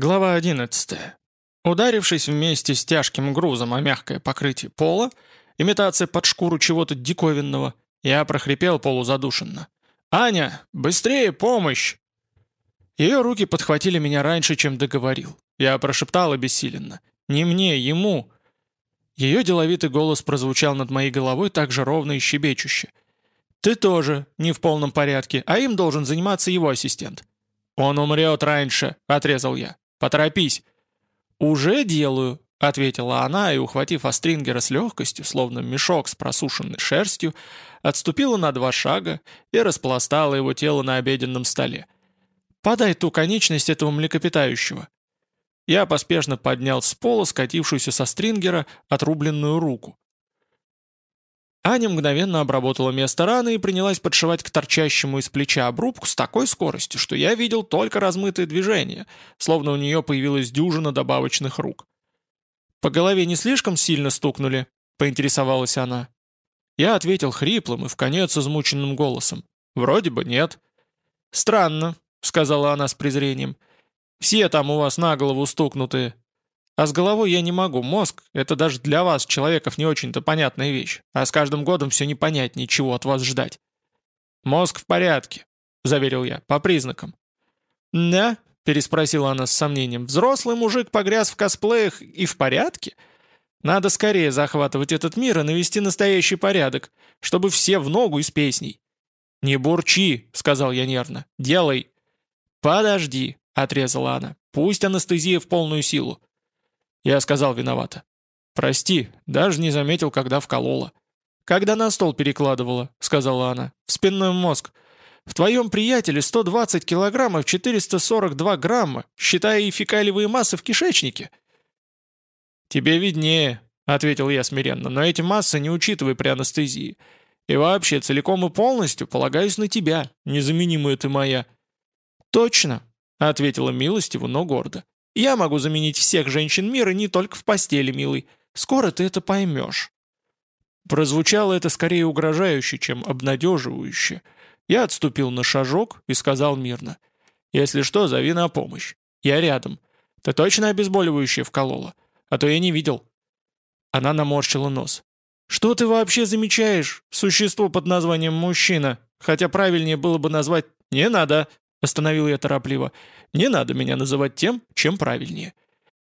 Глава 11. Ударившись вместе с тяжким грузом о мягкое покрытие пола, имитация под шкуру чего-то диковинного, я прохрипел полузадушенно. «Аня, быстрее помощь!» Ее руки подхватили меня раньше, чем договорил. Я прошептал обессиленно. «Не мне, ему!» Ее деловитый голос прозвучал над моей головой так же ровно и щебечуще. «Ты тоже не в полном порядке, а им должен заниматься его ассистент». «Он умрет раньше», — отрезал я. «Поторопись». «Уже делаю», — ответила она и, ухватив Астрингера с легкостью, словно мешок с просушенной шерстью, отступила на два шага и распластала его тело на обеденном столе. «Подай ту конечность этого млекопитающего». Я поспешно поднял с пола скатившуюся со стрингера отрубленную руку. Аня мгновенно обработала место раны и принялась подшивать к торчащему из плеча обрубку с такой скоростью, что я видел только размытые движения, словно у нее появилась дюжина добавочных рук. «По голове не слишком сильно стукнули?» — поинтересовалась она. Я ответил хриплым и в конец измученным голосом. «Вроде бы нет». «Странно», — сказала она с презрением. «Все там у вас на голову стукнутые. А с головой я не могу. Мозг — это даже для вас, человеков, не очень-то понятная вещь. А с каждым годом все непонятнее, чего от вас ждать. «Мозг в порядке», — заверил я, — «по признакам». «Да?» — переспросила она с сомнением. «Взрослый мужик погряз в косплеях и в порядке?» «Надо скорее захватывать этот мир и навести настоящий порядок, чтобы все в ногу и с песней». «Не бурчи», — сказал я нервно. «Делай». «Подожди», — отрезала она. «Пусть анестезия в полную силу. Я сказал виновато. «Прости, даже не заметил, когда вколола». «Когда на стол перекладывала», — сказала она, — «в спинной мозг. В твоем приятеле 120 килограммов 442 грамма, считая и фекалиевые массы в кишечнике». «Тебе виднее», — ответил я смиренно, «но эти массы не учитывай при анестезии. И вообще, целиком и полностью полагаюсь на тебя, незаменимая ты моя». «Точно», — ответила милостиво, но гордо. Я могу заменить всех женщин мира не только в постели, милый. Скоро ты это поймешь». Прозвучало это скорее угрожающе, чем обнадеживающе. Я отступил на шажок и сказал мирно. «Если что, зови на помощь. Я рядом. Ты точно обезболивающее вколола? А то я не видел». Она наморщила нос. «Что ты вообще замечаешь? Существо под названием мужчина. Хотя правильнее было бы назвать «не надо», — остановил я торопливо. Не надо меня называть тем, чем правильнее.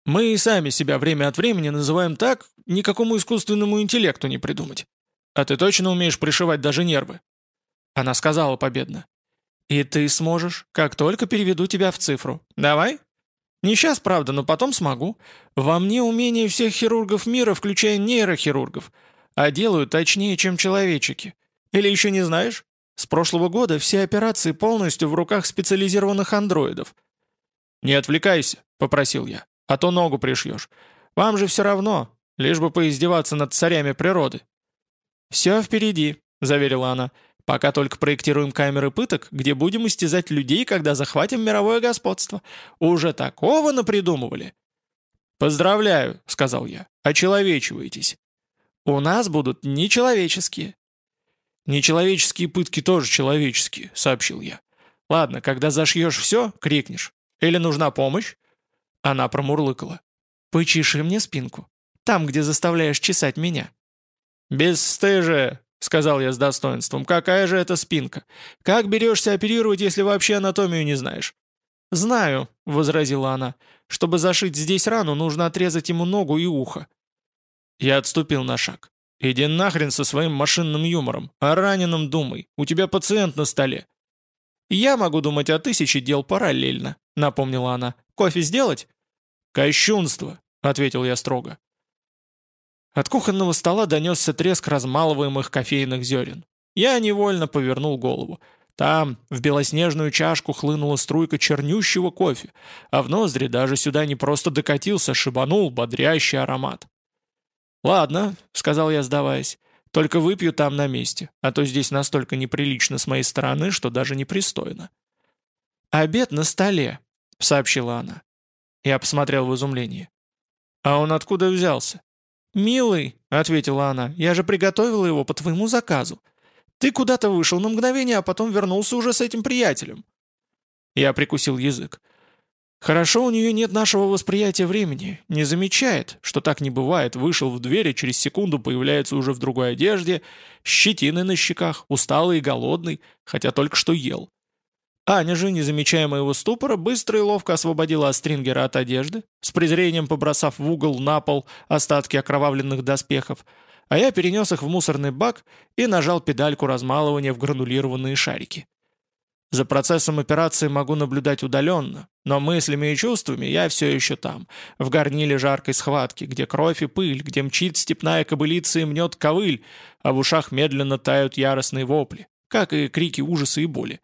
Мы и сами себя время от времени называем так, никакому искусственному интеллекту не придумать. А ты точно умеешь пришивать даже нервы?» Она сказала победно. «И ты сможешь, как только переведу тебя в цифру. Давай?» «Не сейчас, правда, но потом смогу. Во мне умение всех хирургов мира, включая нейрохирургов. А делают точнее, чем человечики. Или еще не знаешь? С прошлого года все операции полностью в руках специализированных андроидов. «Не отвлекайся», — попросил я, — «а то ногу пришьешь. Вам же все равно, лишь бы поиздеваться над царями природы». «Все впереди», — заверила она, — «пока только проектируем камеры пыток, где будем истязать людей, когда захватим мировое господство. Уже такого напридумывали». «Поздравляю», — сказал я, — «очеловечиваетесь». «У нас будут нечеловеческие». «Нечеловеческие пытки тоже человеческие», — сообщил я. «Ладно, когда зашьешь все, крикнешь. Или нужна помощь?» Она промурлыкала. «Почеши мне спинку. Там, где заставляешь чесать меня». «Бесстыжие!» — сказал я с достоинством. «Какая же это спинка? Как берешься оперировать, если вообще анатомию не знаешь?» «Знаю», — возразила она. «Чтобы зашить здесь рану, нужно отрезать ему ногу и ухо». Я отступил на шаг. «Иди нахрен со своим машинным юмором. О раненом думай. У тебя пациент на столе». «Я могу думать о тысяче дел параллельно», — напомнила она. «Кофе сделать?» «Кощунство», — ответил я строго. От кухонного стола донесся треск размалываемых кофейных зерен. Я невольно повернул голову. Там, в белоснежную чашку, хлынула струйка чернющего кофе, а в ноздри даже сюда не просто докатился, шибанул бодрящий аромат. «Ладно», — сказал я, сдаваясь, — «только выпью там на месте, а то здесь настолько неприлично с моей стороны, что даже непристойно». «Обед на столе», — сообщила она. Я посмотрел в изумлении. «А он откуда взялся?» «Милый», — ответила она, — «я же приготовила его по твоему заказу. Ты куда-то вышел на мгновение, а потом вернулся уже с этим приятелем». Я прикусил язык. Хорошо у нее нет нашего восприятия времени, не замечает, что так не бывает, вышел в дверь и через секунду появляется уже в другой одежде, щетины на щеках, усталый и голодный, хотя только что ел. Аня же, не замечая моего ступора, быстро и ловко освободила Астрингера от одежды, с презрением побросав в угол на пол остатки окровавленных доспехов, а я перенес их в мусорный бак и нажал педальку размалывания в гранулированные шарики. За процессом операции могу наблюдать удаленно, но мыслями и чувствами я все еще там, в горниле жаркой схватки, где кровь и пыль, где мчит степная кобылица и мнет ковыль, а в ушах медленно тают яростные вопли, как и крики ужаса и боли.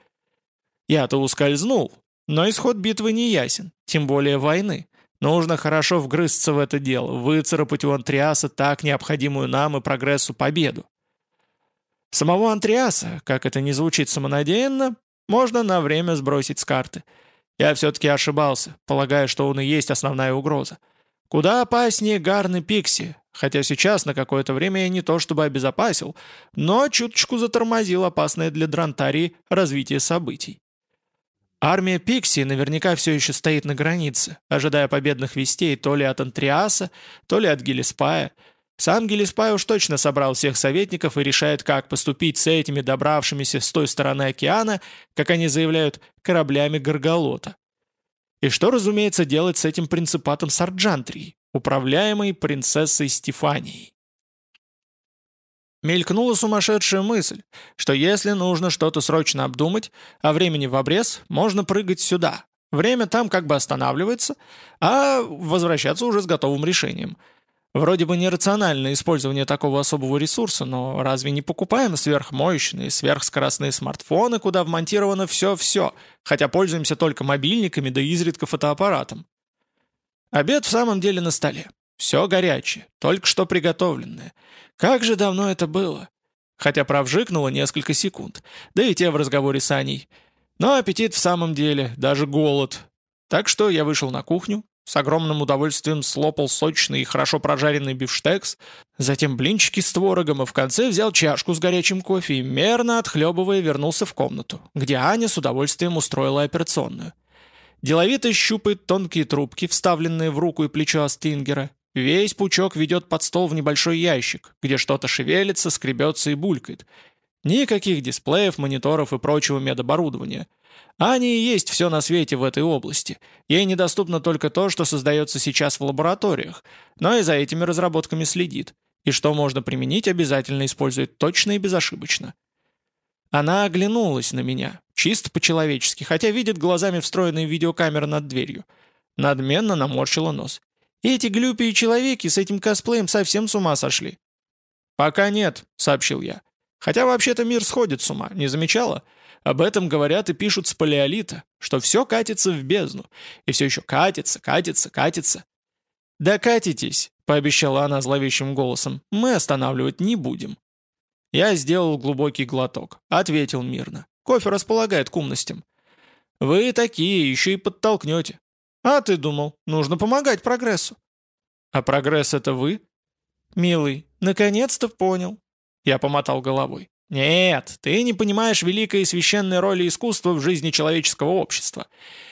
Я-то ускользнул, но исход битвы не ясен, тем более войны. Нужно хорошо вгрызться в это дело, выцарапать у Антриаса так необходимую нам и прогрессу победу. Самого Антриаса, как это не звучит самонадеянно, можно на время сбросить с карты. Я все-таки ошибался, полагая, что он и есть основная угроза. Куда опаснее Гарн Пикси, хотя сейчас на какое-то время я не то чтобы обезопасил, но чуточку затормозил опасное для Дрантарии развитие событий. Армия Пикси наверняка все еще стоит на границе, ожидая победных вестей то ли от Антриаса, то ли от Гелиспая. Сам Гелиспай уж точно собрал всех советников и решает, как поступить с этими добравшимися с той стороны океана, как они заявляют, кораблями Горголота. И что, разумеется, делать с этим принципатом Сарджантрии, управляемой принцессой Стефанией? Мелькнула сумасшедшая мысль, что если нужно что-то срочно обдумать, а времени в обрез, можно прыгать сюда. Время там как бы останавливается, а возвращаться уже с готовым решением. Вроде бы нерациональное использование такого особого ресурса, но разве не покупаем сверхмощные, сверхскоростные смартфоны, куда вмонтировано все-все, хотя пользуемся только мобильниками да изредка фотоаппаратом? Обед в самом деле на столе. Все горячее, только что приготовленное. Как же давно это было? Хотя провжикнуло несколько секунд. Да и те в разговоре с Аней. Но аппетит в самом деле, даже голод. Так что я вышел на кухню, с огромным удовольствием слопал сочный и хорошо прожаренный бифштекс, затем блинчики с творогом, и в конце взял чашку с горячим кофе и, мерно отхлебывая, вернулся в комнату, где Аня с удовольствием устроила операционную. Деловито щупает тонкие трубки, вставленные в руку и плечо Астингера, Весь пучок ведет под стол в небольшой ящик, где что-то шевелится, скребется и булькает. Никаких дисплеев, мониторов и прочего медоборудования. Ане и есть все на свете в этой области. Ей недоступно только то, что создается сейчас в лабораториях, но и за этими разработками следит. И что можно применить, обязательно использует точно и безошибочно. Она оглянулась на меня, чисто по-человечески, хотя видит глазами встроенные видеокамеры над дверью. Надменно наморщила нос. Эти глюпи человеки с этим косплеем совсем с ума сошли». «Пока нет», — сообщил я. «Хотя вообще-то мир сходит с ума, не замечала? Об этом говорят и пишут с палеолита, что все катится в бездну. И все еще катится, катится, катится». «Да катитесь», — пообещала она зловещим голосом, — «мы останавливать не будем». Я сделал глубокий глоток, ответил мирно. Кофе располагает к умностям. «Вы такие, еще и подтолкнете. «А ты думал, нужно помогать прогрессу». «А прогресс — это вы?» «Милый, наконец-то понял». Я помотал головой. «Нет, ты не понимаешь великой и священной роли искусства в жизни человеческого общества.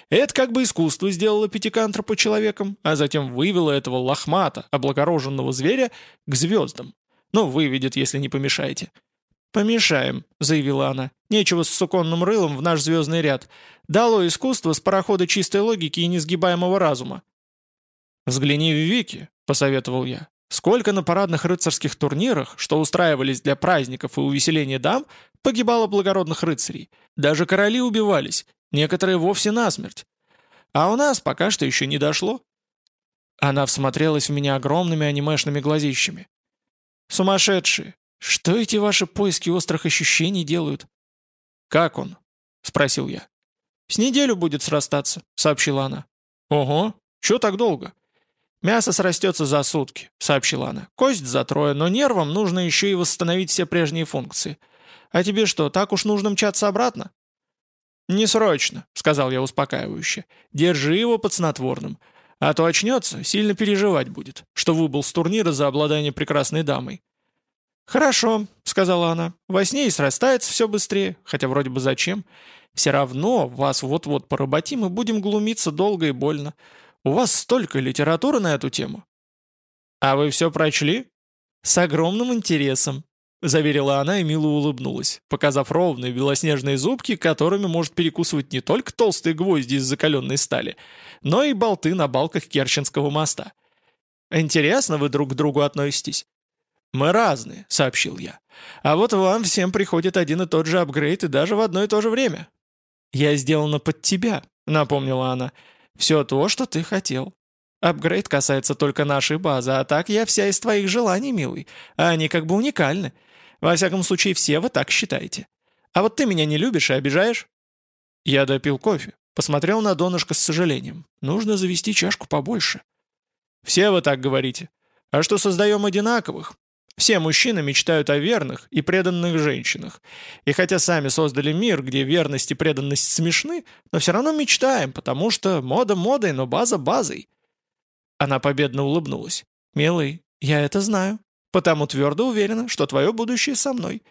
Это как бы искусство сделало пятикантропа человеком, а затем вывело этого лохмата, облагороженного зверя, к звездам. Ну, выведет, если не помешаете. «Помешаем», — заявила она. «Нечего с суконным рылом в наш звездный ряд. Дало искусство с парохода чистой логики и несгибаемого разума». «Взгляни в Вики», — посоветовал я. «Сколько на парадных рыцарских турнирах, что устраивались для праздников и увеселения дам, погибало благородных рыцарей. Даже короли убивались, некоторые вовсе насмерть. А у нас пока что еще не дошло». Она всмотрелась в меня огромными анимешными глазищами. «Сумасшедшие! «Что эти ваши поиски острых ощущений делают?» «Как он?» — спросил я. «С неделю будет срастаться», — сообщила она. «Ого, чё так долго?» «Мясо срастется за сутки», — сообщила она. «Кость за трое, но нервам нужно еще и восстановить все прежние функции. А тебе что, так уж нужно мчаться обратно?» «Не срочно», — сказал я успокаивающе. «Держи его под снотворным. А то очнется, сильно переживать будет, что выбыл с турнира за обладание прекрасной дамой. «Хорошо», — сказала она. «Во сне и срастается все быстрее, хотя вроде бы зачем. Все равно вас вот-вот поработим и будем глумиться долго и больно. У вас столько литературы на эту тему». «А вы все прочли?» «С огромным интересом», — заверила она и мило улыбнулась, показав ровные белоснежные зубки, которыми может перекусывать не только толстые гвозди из закаленной стали, но и болты на балках Керченского моста. «Интересно вы друг к другу относитесь?» «Мы разные», — сообщил я. «А вот вам всем приходит один и тот же апгрейд и даже в одно и то же время». «Я сделана под тебя», — напомнила она. «Все то, что ты хотел. Апгрейд касается только нашей базы, а так я вся из твоих желаний, милый. Они как бы уникальны. Во всяком случае, все вы так считаете. А вот ты меня не любишь и обижаешь?» Я допил кофе, посмотрел на донышко с сожалением. «Нужно завести чашку побольше». «Все вы так говорите. А что создаем одинаковых? Все мужчины мечтают о верных и преданных женщинах. И хотя сами создали мир, где верность и преданность смешны, но все равно мечтаем, потому что мода модой, но база базой. Она победно улыбнулась. «Милый, я это знаю. Потому твердо уверена, что твое будущее со мной.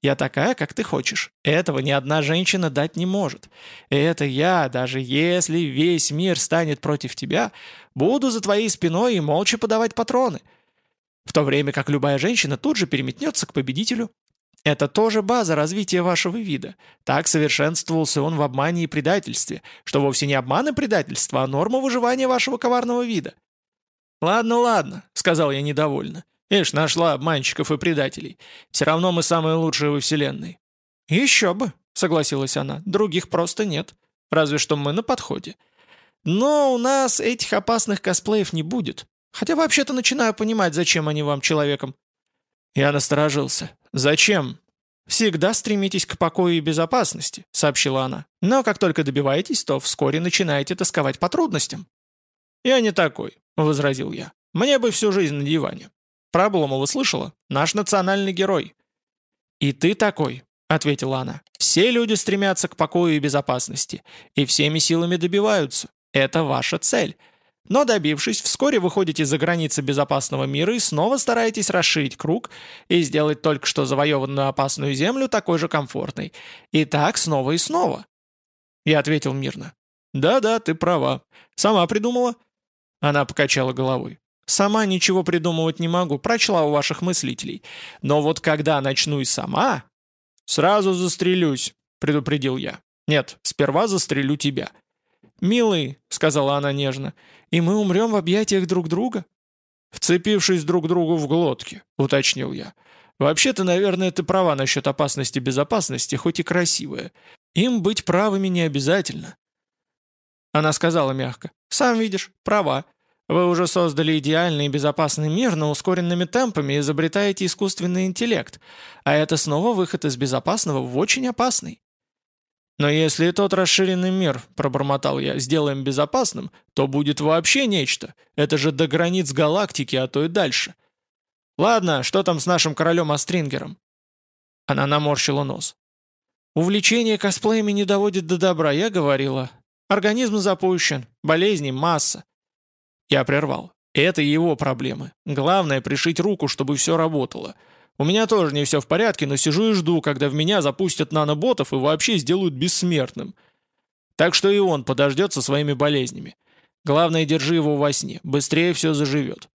Я такая, как ты хочешь. Этого ни одна женщина дать не может. И это я, даже если весь мир станет против тебя, буду за твоей спиной и молча подавать патроны. В то время как любая женщина тут же переметнется к победителю. Это тоже база развития вашего вида. Так совершенствовался он в обмане и предательстве, что вовсе не обман и предательство, а норма выживания вашего коварного вида. «Ладно, ладно», — сказал я недовольно. «Ишь, нашла обманщиков и предателей. Все равно мы самые лучшие во Вселенной». «Еще бы», — согласилась она, — «других просто нет. Разве что мы на подходе. Но у нас этих опасных косплеев не будет. Хотя вообще-то начинаю понимать, зачем они вам, человеком». Я насторожился. «Зачем?» «Всегда стремитесь к покою и безопасности», — сообщила она. «Но как только добиваетесь, то вскоре начинаете тосковать по трудностям». «Я не такой», — возразил я. «Мне бы всю жизнь на диване. Про Обломова слышала? Наш национальный герой». «И ты такой», — ответила она. «Все люди стремятся к покою и безопасности, и всеми силами добиваются. Это ваша цель. Но добившись, вскоре выходите за границы безопасного мира и снова стараетесь расширить круг и сделать только что завоеванную опасную землю такой же комфортной. И так снова и снова». Я ответил мирно. «Да-да, ты права. Сама придумала?» Она покачала головой. «Сама ничего придумывать не могу, прочла у ваших мыслителей. Но вот когда начну и сама...» «Сразу застрелюсь», — предупредил я. «Нет, сперва застрелю тебя». «Милый», — сказала она нежно, — «и мы умрем в объятиях друг друга?» «Вцепившись друг другу в глотки», — уточнил я. «Вообще-то, наверное, ты права насчет опасности безопасности, хоть и красивая. Им быть правыми не обязательно». Она сказала мягко. «Сам видишь, права. Вы уже создали идеальный и безопасный мир, но ускоренными темпами изобретаете искусственный интеллект, а это снова выход из безопасного в очень опасный. «Но если тот расширенный мир, — пробормотал я, — сделаем безопасным, то будет вообще нечто. Это же до границ галактики, а то и дальше. Ладно, что там с нашим королем Астрингером?» Она наморщила нос. «Увлечение косплеями не доводит до добра, я говорила. Организм запущен, болезней масса. Я прервал. Это его проблемы. Главное пришить руку, чтобы все работало. У меня тоже не все в порядке, но сижу и жду, когда в меня запустят наноботов и вообще сделают бессмертным. Так что и он подождет со своими болезнями. Главное, держи его во сне, быстрее все заживет.